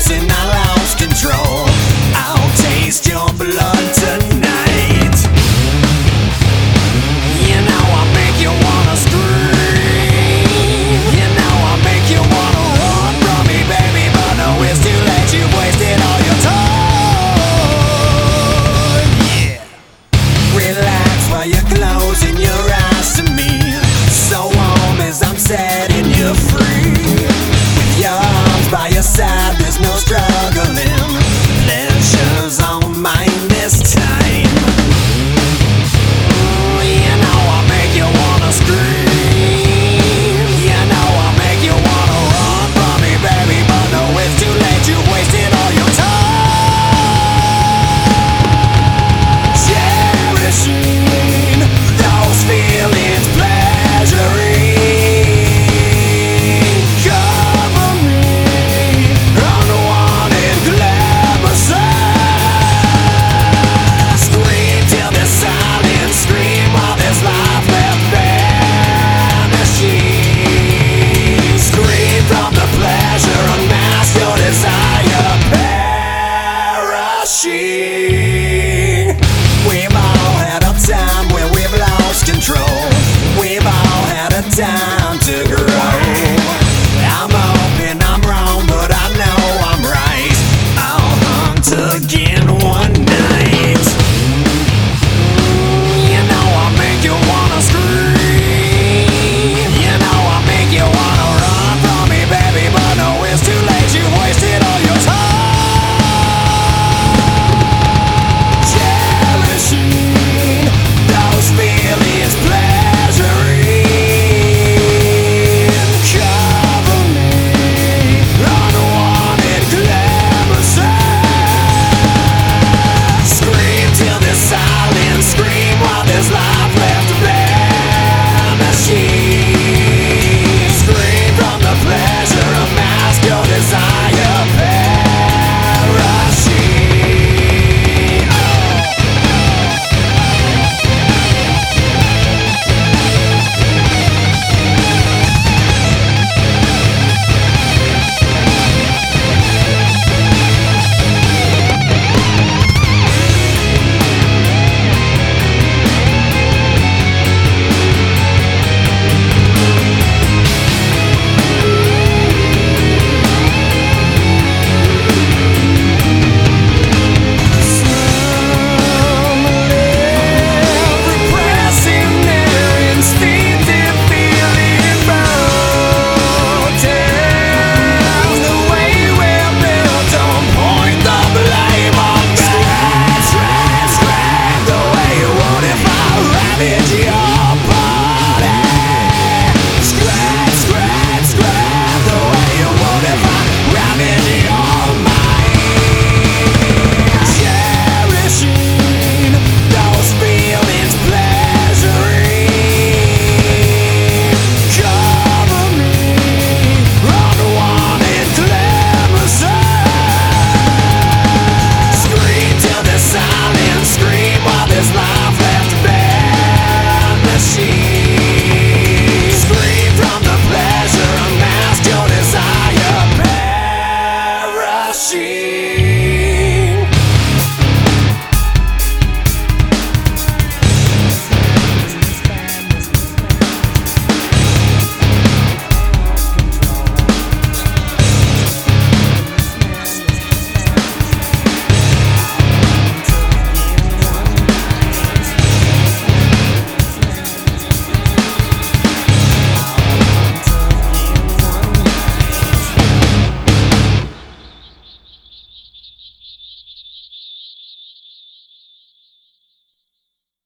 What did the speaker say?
Samson. see.